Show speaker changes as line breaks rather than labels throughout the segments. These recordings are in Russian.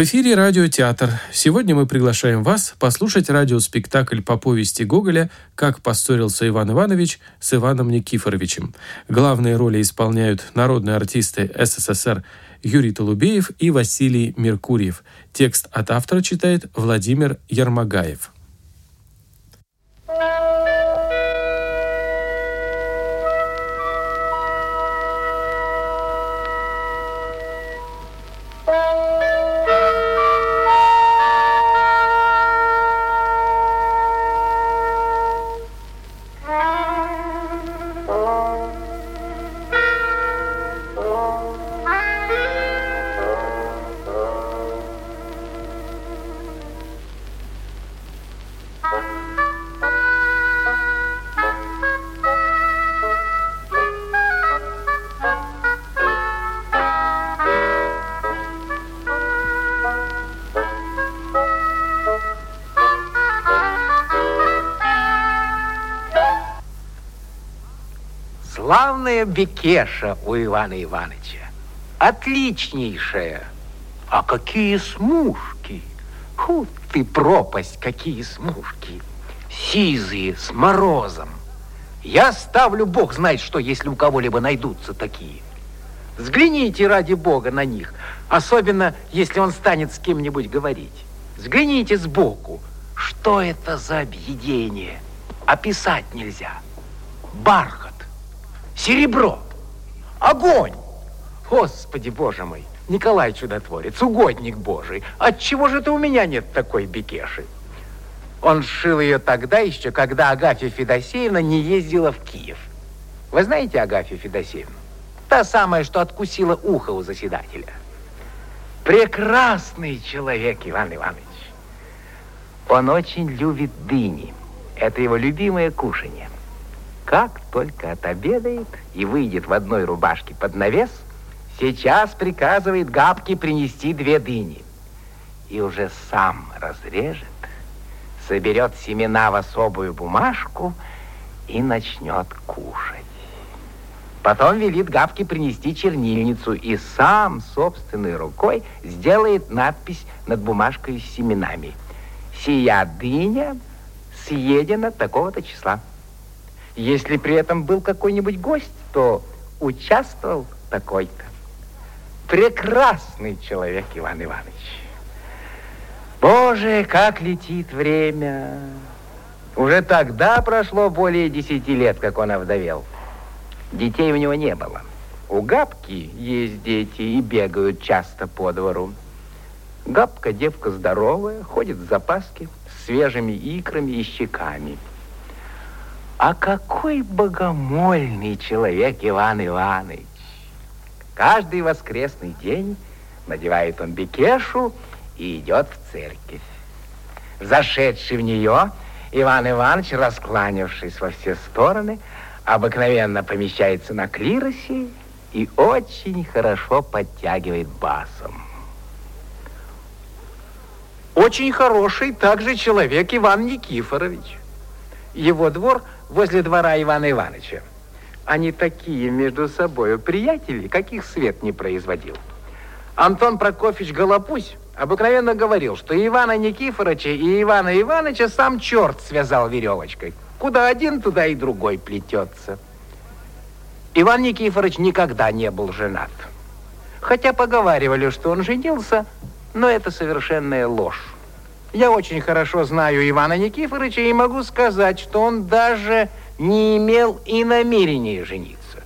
В эфире радиотеатр. Сегодня мы приглашаем вас послушать радиоспектакль по повести Гоголя «Как поссорился Иван Иванович с Иваном Никифоровичем». Главные роли исполняют народные артисты СССР Юрий Толубеев и Василий Меркурьев. Текст от автора читает Владимир Ярмагаев.
Славная бекеша у Ивана Ивановича. Отличнейшая. А какие смушки! Ху ты пропасть, какие смушки! Сизые, с морозом. Я ставлю, бог знает что, если у кого-либо найдутся такие. Взгляните ради бога на них, особенно если он станет с кем-нибудь говорить. Взгляните сбоку. Что это за объедение? Описать нельзя. Бархат, серебро, огонь. Господи, боже мой, Николай Чудотворец, угодник Божий, отчего же это у меня нет такой бекеши? Он шил ее тогда еще, когда Агафья Федосеевна не ездила в Киев. Вы знаете Агафью Федосеевну? Та самая, что откусила ухо у заседателя. Прекрасный человек, Иван Иванович. Он очень любит дыни. Это его любимое кушанье. Как только отобедает и выйдет в одной рубашке под навес, сейчас приказывает Габке принести две дыни. И уже сам разрежет, соберет семена в особую бумажку и начнет кушать. Потом велит Габке принести чернильницу и сам собственной рукой сделает надпись над бумажкой с семенами. «Сия дыня съедена такого-то числа». Если при этом был какой-нибудь гость, то участвовал такой-то. Прекрасный человек Иван Иванович. Боже, как летит время. Уже тогда прошло более десяти лет, как он овдовел. Детей у него не было. У Габки есть дети и бегают часто по двору. Габка девка здоровая, ходит в запаске с свежими икрами и щеками. А какой богомольный человек Иван Иванович! Каждый воскресный день надевает он бекешу и идет в церковь. Зашедший в нее, Иван Иванович, раскланявшись во все стороны, обыкновенно помещается на клиросе и очень хорошо подтягивает басом. Очень хороший также человек Иван Никифорович. Его двор возле двора Ивана Ивановича. Они такие между собой приятели, каких свет не производил. Антон Прокофьевич Голопусь обыкновенно говорил, что Ивана Никифоровича и Ивана Ивановича сам черт связал веревочкой. Куда один, туда и другой плетется. Иван Никифорович никогда не был женат. Хотя поговаривали, что он женился, но это совершенная ложь. Я очень хорошо знаю Ивана Никифоровича и могу сказать, что он даже не имел и намерения жениться.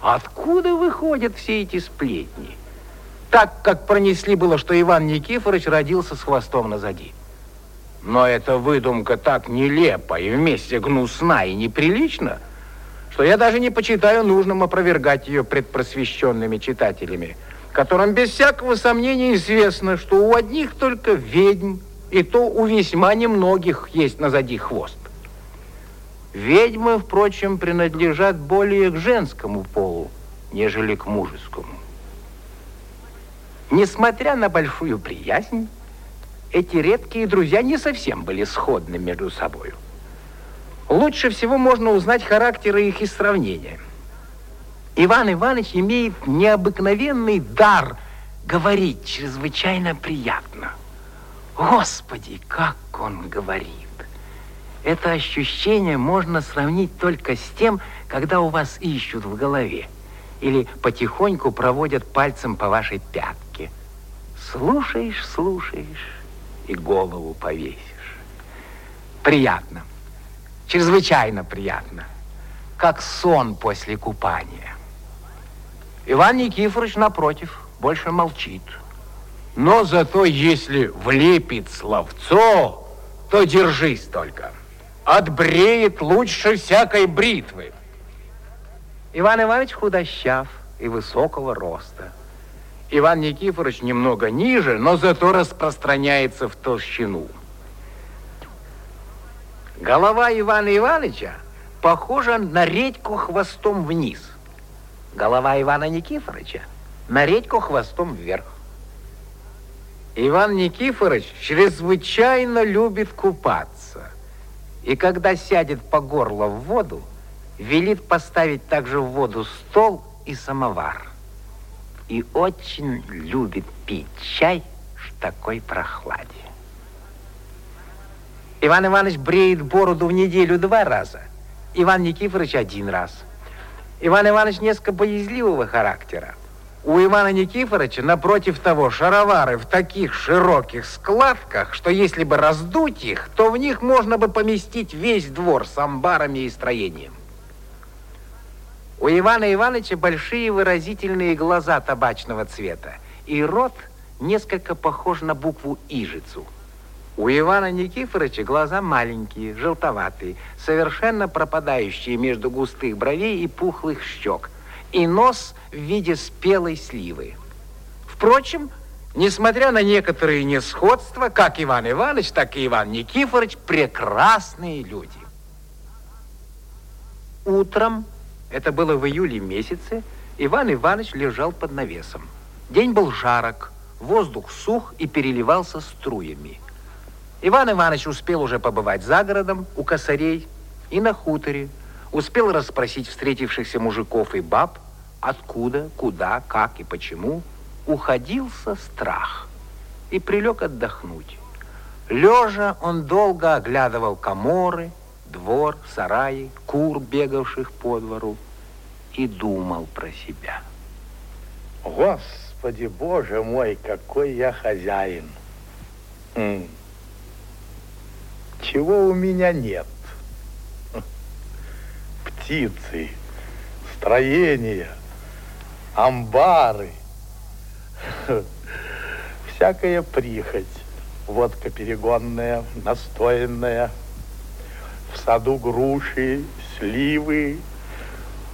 Откуда выходят все эти сплетни? Так, как пронесли было, что Иван Никифорович родился с хвостом назади. Но эта выдумка так нелепа и вместе гнусна и неприлична, что я даже не почитаю нужным опровергать ее предпросвещенными читателями, которым без всякого сомнения известно, что у одних только ведьм и то у весьма немногих есть назади хвост. Ведьмы, впрочем, принадлежат более к женскому полу, нежели к мужескому. Несмотря на большую приязнь, эти редкие друзья не совсем были сходны между собой. Лучше всего можно узнать характеры их из сравнения. Иван Иванович имеет необыкновенный дар говорить чрезвычайно приятно. Господи, как он говорит! Это ощущение можно сравнить только с тем, когда у вас ищут в голове или потихоньку проводят пальцем по вашей пятке. Слушаешь, слушаешь и голову повесишь. Приятно, чрезвычайно приятно, как сон после купания. Иван Никифорович, напротив, больше молчит. Но зато, если влепит словцо, то держись только. Отбреет лучше всякой бритвы. Иван Иванович худощав и высокого роста. Иван Никифорович немного ниже, но зато распространяется в толщину. Голова Ивана Ивановича похожа на редьку хвостом вниз. Голова Ивана Никифоровича на редьку хвостом вверх. Иван Никифорович чрезвычайно любит купаться. И когда сядет по горло в воду, велит поставить также в воду стол и самовар. И очень любит пить чай в такой прохладе. Иван Иванович бреет бороду в неделю два раза, Иван Никифорович один раз. Иван Иванович несколько боязливого характера. У Ивана Никифоровича, напротив того, шаровары в таких широких складках, что если бы раздуть их, то в них можно бы поместить весь двор с амбарами и строением. У Ивана Ивановича большие выразительные глаза табачного цвета, и рот несколько похож на букву «ижицу». У Ивана Никифоровича глаза маленькие, желтоватые, совершенно пропадающие между густых бровей и пухлых щек, и нос в виде спелой сливы. Впрочем, несмотря на некоторые несходства, как Иван Иванович, так и Иван Никифорович прекрасные люди. Утром это было в июле месяце. Иван Иванович лежал под навесом. День был жарок, воздух сух и переливался струями. Иван Иванович успел уже побывать за городом, у косарей и на хуторе. Успел расспросить встретившихся мужиков и баб, откуда, куда, как и почему. Уходился страх и прилег отдохнуть. Лежа он долго оглядывал коморы, двор, сараи, кур, бегавших по двору, и думал про себя.
Господи, Боже мой, какой я хозяин! Чего у меня нет? Птицы, строения, амбары, всякая прихоть, водка перегонная, настоянная – в саду груши, сливы,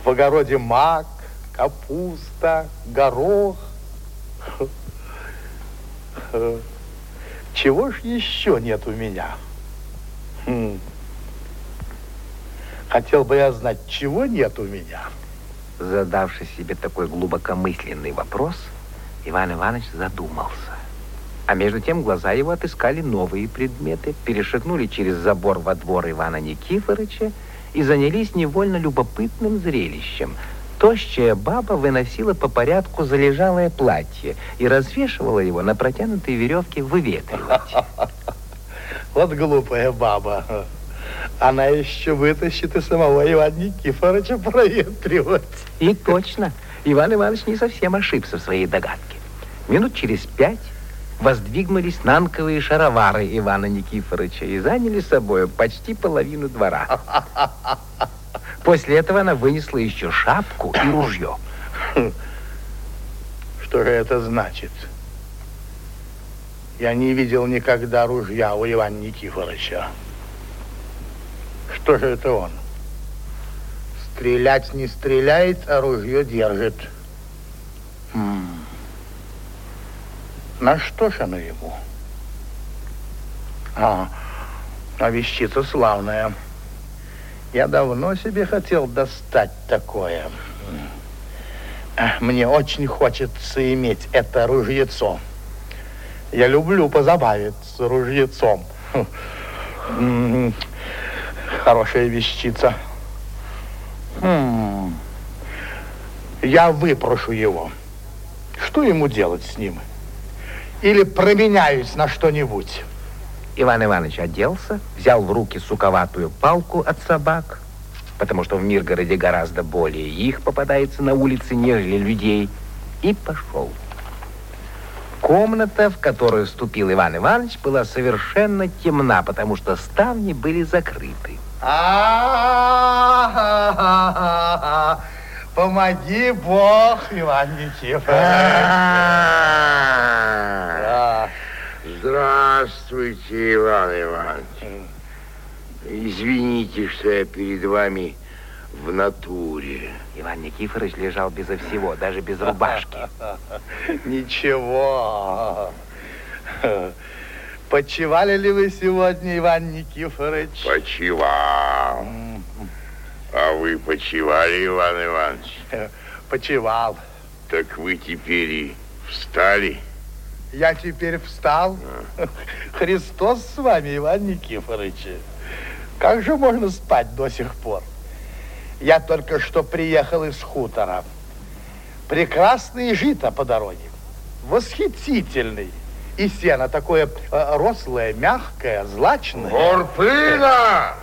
в огороде мак, капуста, горох. Чего ж еще нет у меня? Хм. Хотел бы я знать, чего нет у меня.
Задавши себе такой глубокомысленный вопрос, Иван Иванович задумался. А между тем глаза его отыскали новые предметы, перешагнули через забор во двор Ивана Никифоровича и занялись невольно любопытным зрелищем. Тощая баба выносила по порядку залежалое платье и развешивала его на протянутой веревке выветривать.
Вот глупая баба. Она еще вытащит и самого Ивана Никифоровича проветривать.
И точно. Иван Иванович не совсем ошибся в своей догадке. Минут через пять воздвигнулись нанковые шаровары Ивана Никифоровича и заняли собой почти половину двора. После этого она вынесла еще шапку и ружье.
Что же это значит? Я не видел никогда ружья у Ивана Никифоровича. Что же это он? Стрелять не стреляет, а ружье держит. М на что ж оно ему? А, а вещица славная. Я давно себе хотел достать такое. Мне очень хочется иметь это ружьецо. Я люблю позабавиться ружьецом. Хорошая вещица. Я выпрошу его что ему делать с ним? Или променяюсь на что-нибудь?
Иван Иванович оделся, взял в руки суковатую палку от собак, потому что в Миргороде гораздо более их попадается на улице, нежели людей, и пошел. Комната, в которую вступил Иван Иванович, была совершенно темна, потому что ставни были закрыты.
Помоги Бог, Иван Никифорович.
Здравствуйте, Иван Иванович. Извините, что я перед вами в натуре.
Иван Никифорович лежал безо всего, даже без рубашки.
Ничего. Почевали ли вы сегодня, Иван Никифорович?
Почевал. А вы почевали, Иван Иванович?
Почевал.
Так вы теперь и встали?
Я теперь встал. Христос с вами, Иван Никифорович. Как же можно спать до сих пор? Я только что приехал из хутора. Прекрасный жито по дороге. Восхитительный. И сено такое э, рослое, мягкое, злачное.
Горпына!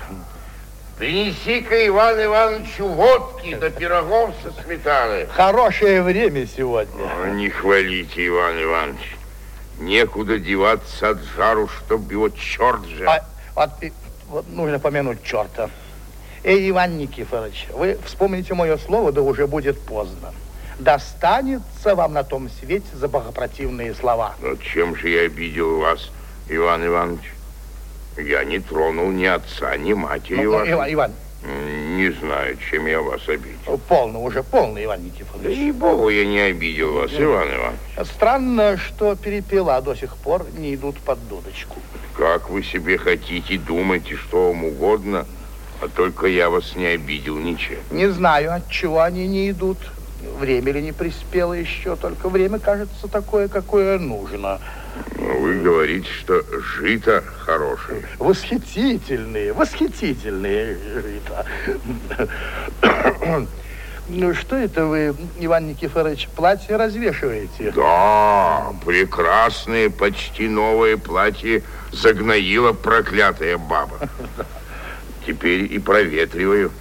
Принеси-ка Иван Ивановичу водки да пирогов со сметаной.
Хорошее время сегодня.
О, не хвалите, Иван Иванович. Некуда деваться от жару, чтоб его черт же.
А, вот, и- вот нужно помянуть черта. Эй, Иван Никифорович, вы вспомните мое слово, да уже будет поздно. Достанется вам на том свете за богопротивные слова.
Но чем же я обидел вас, Иван Иванович? Я не тронул ни отца, ни матери
Ну,
вашей.
Иван, Иван,
Не знаю, чем я вас обидел.
полно уже, полно, Иван
Да
Никифорович.
ей-богу, я не обидел вас, Иван Иванович.
Странно, что перепела до сих пор не идут под дудочку.
Как вы себе хотите, думайте, что вам угодно, а только я вас не обидел ничем.
Не знаю, от чего они не идут. Время ли не приспело еще, только время кажется такое, какое нужно.
Но Вы говорите, что жито хорошее.
Восхитительные, восхитительные жито. Ну, что это вы, Иван Никифорович, платье развешиваете?
Да, прекрасное, почти новое платье загноила проклятая баба. Теперь и проветриваю.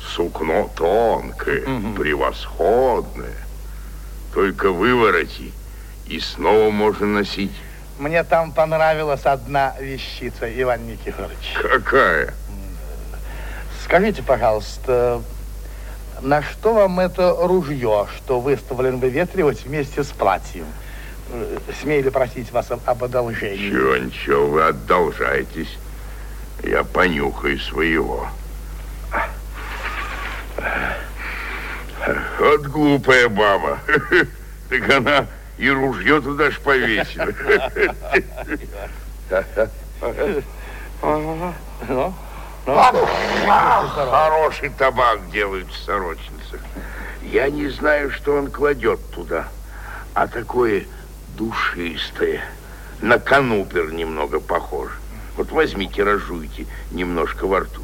Сукно тонкое, превосходное. Только вывороти, и снова можно носить.
Мне там понравилась одна вещица, Иван Никифорович.
Какая?
Скажите, пожалуйста, на что вам это ружье, что выставлен выветривать вместе с платьем? Э, Смею ли просить вас об, об одолжении?
Чего, ничего, вы одолжаетесь. Я понюхаю своего. Вот глупая баба. Так она и ружье туда ж повесила. Хороший табак делают в сорочницах. Я не знаю, что он кладет туда, а такое душистое. На канупер немного похоже. Вот возьмите, разжуйте немножко во рту.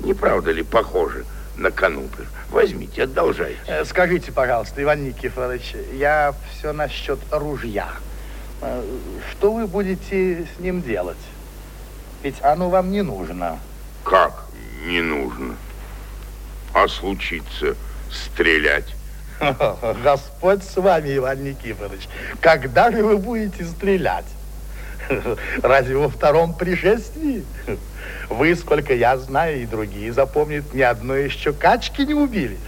Не правда ли похоже на канупер? Возьмите, одолжайте.
Э, Скажите, пожалуйста, Иван Никифорович, я все насчет ружья. Э, Что вы будете с ним делать? Ведь оно вам не нужно.
Как не нужно? А случится стрелять?
Господь с вами, Иван Никифорович. Когда же вы будете стрелять? Разве во втором пришествии? Вы, сколько я знаю, и другие запомнят, ни одной еще качки не убили.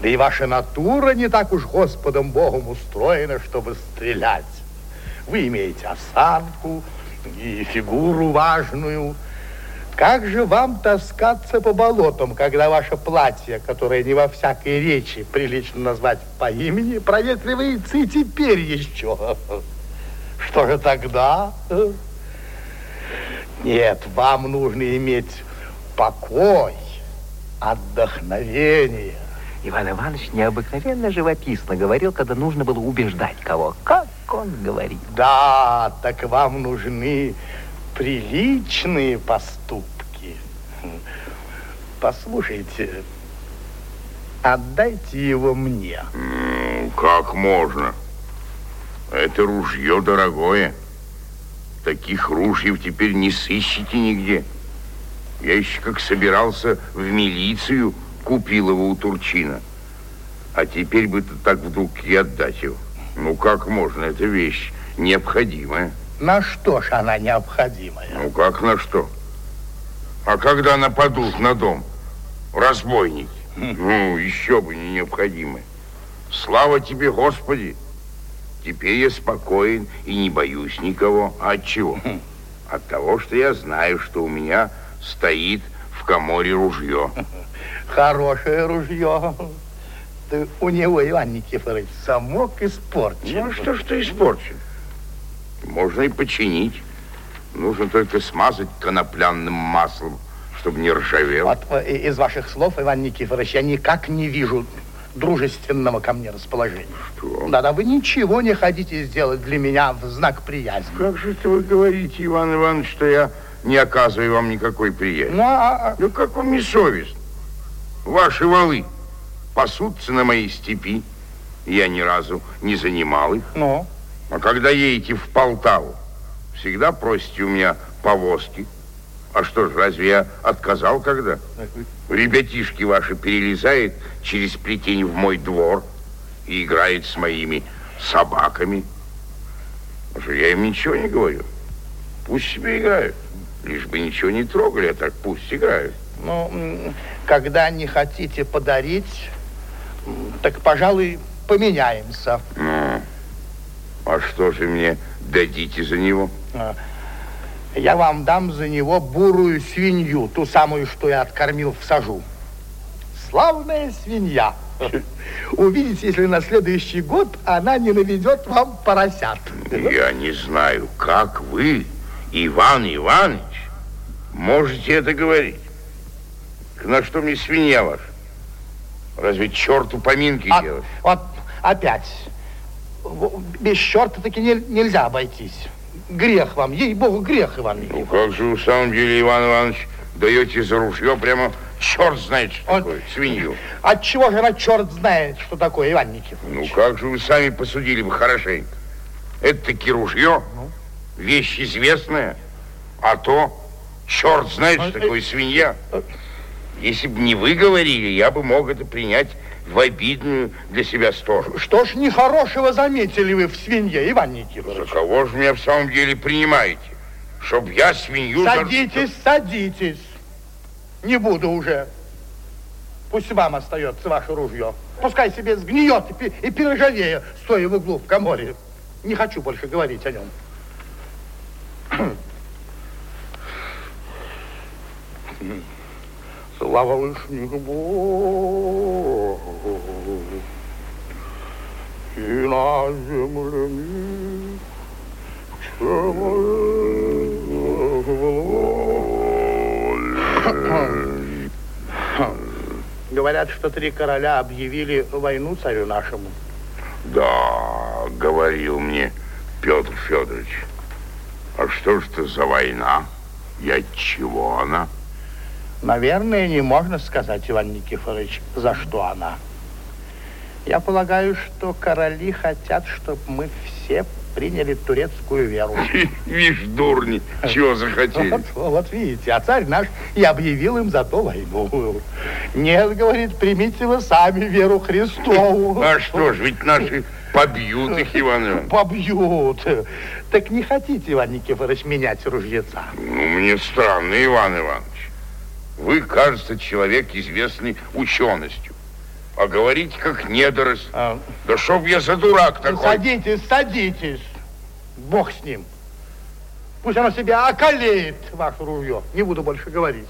Да и ваша натура не так уж Господом Богом устроена, чтобы стрелять. Вы имеете осанку и фигуру важную. Как же вам таскаться по болотам, когда ваше платье, которое не во всякой речи прилично назвать по имени, проветривается и теперь еще? Что же тогда? Нет, вам нужно иметь покой, отдохновение.
Иван Иванович необыкновенно живописно говорил, когда нужно было убеждать кого. Как он говорит.
Да, так вам нужны приличные поступки. Послушайте, отдайте его мне.
Как можно? Это ружье дорогое. Таких ружьев теперь не сыщите нигде. Я еще как собирался в милицию, купил его у Турчина. А теперь бы ты так вдруг и отдать его. Ну, как можно? Это вещь необходимая.
На что ж она необходимая?
Ну, как на что? А когда нападут на дом? Разбойники. Ну, еще бы не необходимое. Слава тебе, Господи! Теперь я спокоен и не боюсь никого. А от чего? От того, что я знаю, что у меня стоит в коморе ружье.
Хорошее ружье. Ты у него, Иван Никифорович, замок испорчен.
Ну, что ж ты испорчен? Можно и починить. Нужно только смазать конопляным маслом, чтобы не ржавел.
Вот э, из ваших слов, Иван Никифорович, я никак не вижу дружественного ко мне расположения.
Что?
Да-да, вы ничего не хотите сделать для меня в знак приязни.
Как же это вы говорите, Иван Иванович, что я не оказываю вам никакой приязни?
Ну, а,
Ну, как вам не совестно? Ваши валы пасутся на моей степи. Я ни разу не занимал их.
ну,
А когда едете в Полтаву, всегда просите у меня повозки. А что ж, разве я отказал когда? Ребятишки ваши перелезают через плетень в мой двор и играют с моими собаками. А что, я им ничего не говорю. Пусть себе играют. Лишь бы ничего не трогали, а так пусть играют.
ну, когда не хотите подарить, так, пожалуй, поменяемся.
Ну, а что же мне дадите за него?
А, Я вам дам за него бурую свинью, ту самую, что я откормил в сажу. Славная свинья. Увидите, если на следующий год она не наведет вам поросят.
Я не знаю, как вы, Иван Иванович, можете это говорить. На что мне свинья ваша? Разве черту поминки
А,
делать?
вот опять. Без черта таки не- нельзя обойтись. Грех вам, ей-богу, грех, Иван
Ну
Никифорович.
как же в самом деле, Иван Иванович, даете за ружье прямо черт знает, что
Он-
такое, свинью.
Отчего же она черт знает, что такое, Иван
Ну
Никифорович?
как же вы сами посудили бы хорошенько? Это таки ружье, вещь известная, а то черт знает, что такое свинья. Если бы не вы говорили, я бы мог это принять в обидную для себя сторону.
Что ж нехорошего заметили вы в свинье, Иван
За
Никифорович?
кого же меня в самом деле принимаете? Чтоб я свинью... за-
Садитесь, садитесь. Не буду уже. Пусть вам остается ваше ружье. Пускай себе сгниет и, и пережавея, стоя в углу в коморе. Не хочу больше говорить о нем. Слава Вышнему Богу, и на земле мир, Говорят, что три короля объявили войну царю нашему.
Да, говорил мне Петр Федорович. А что ж это за война? И от чего она?
Наверное, не можно сказать, Иван Никифорович, за что она. Я полагаю, что короли хотят, чтобы мы все приняли турецкую веру.
Вишь, дурни, чего захотели.
Вот, вот видите, а царь наш и объявил им за то войну. Нет, говорит, примите вы сами веру Христову.
А что ж, ведь наши побьют их, Иван Иванович.
Побьют. Так не хотите, Иван Никифорович, менять ружьеца?
Ну, мне странно, Иван Иванович. Вы, кажется, человек, известный ученостью. А говорите, как недоросль.
А,
Да чтоб я за дурак такой.
Садитесь, садитесь. Бог с ним. Пусть оно себя околеет, ваше ружье. Не буду больше говорить.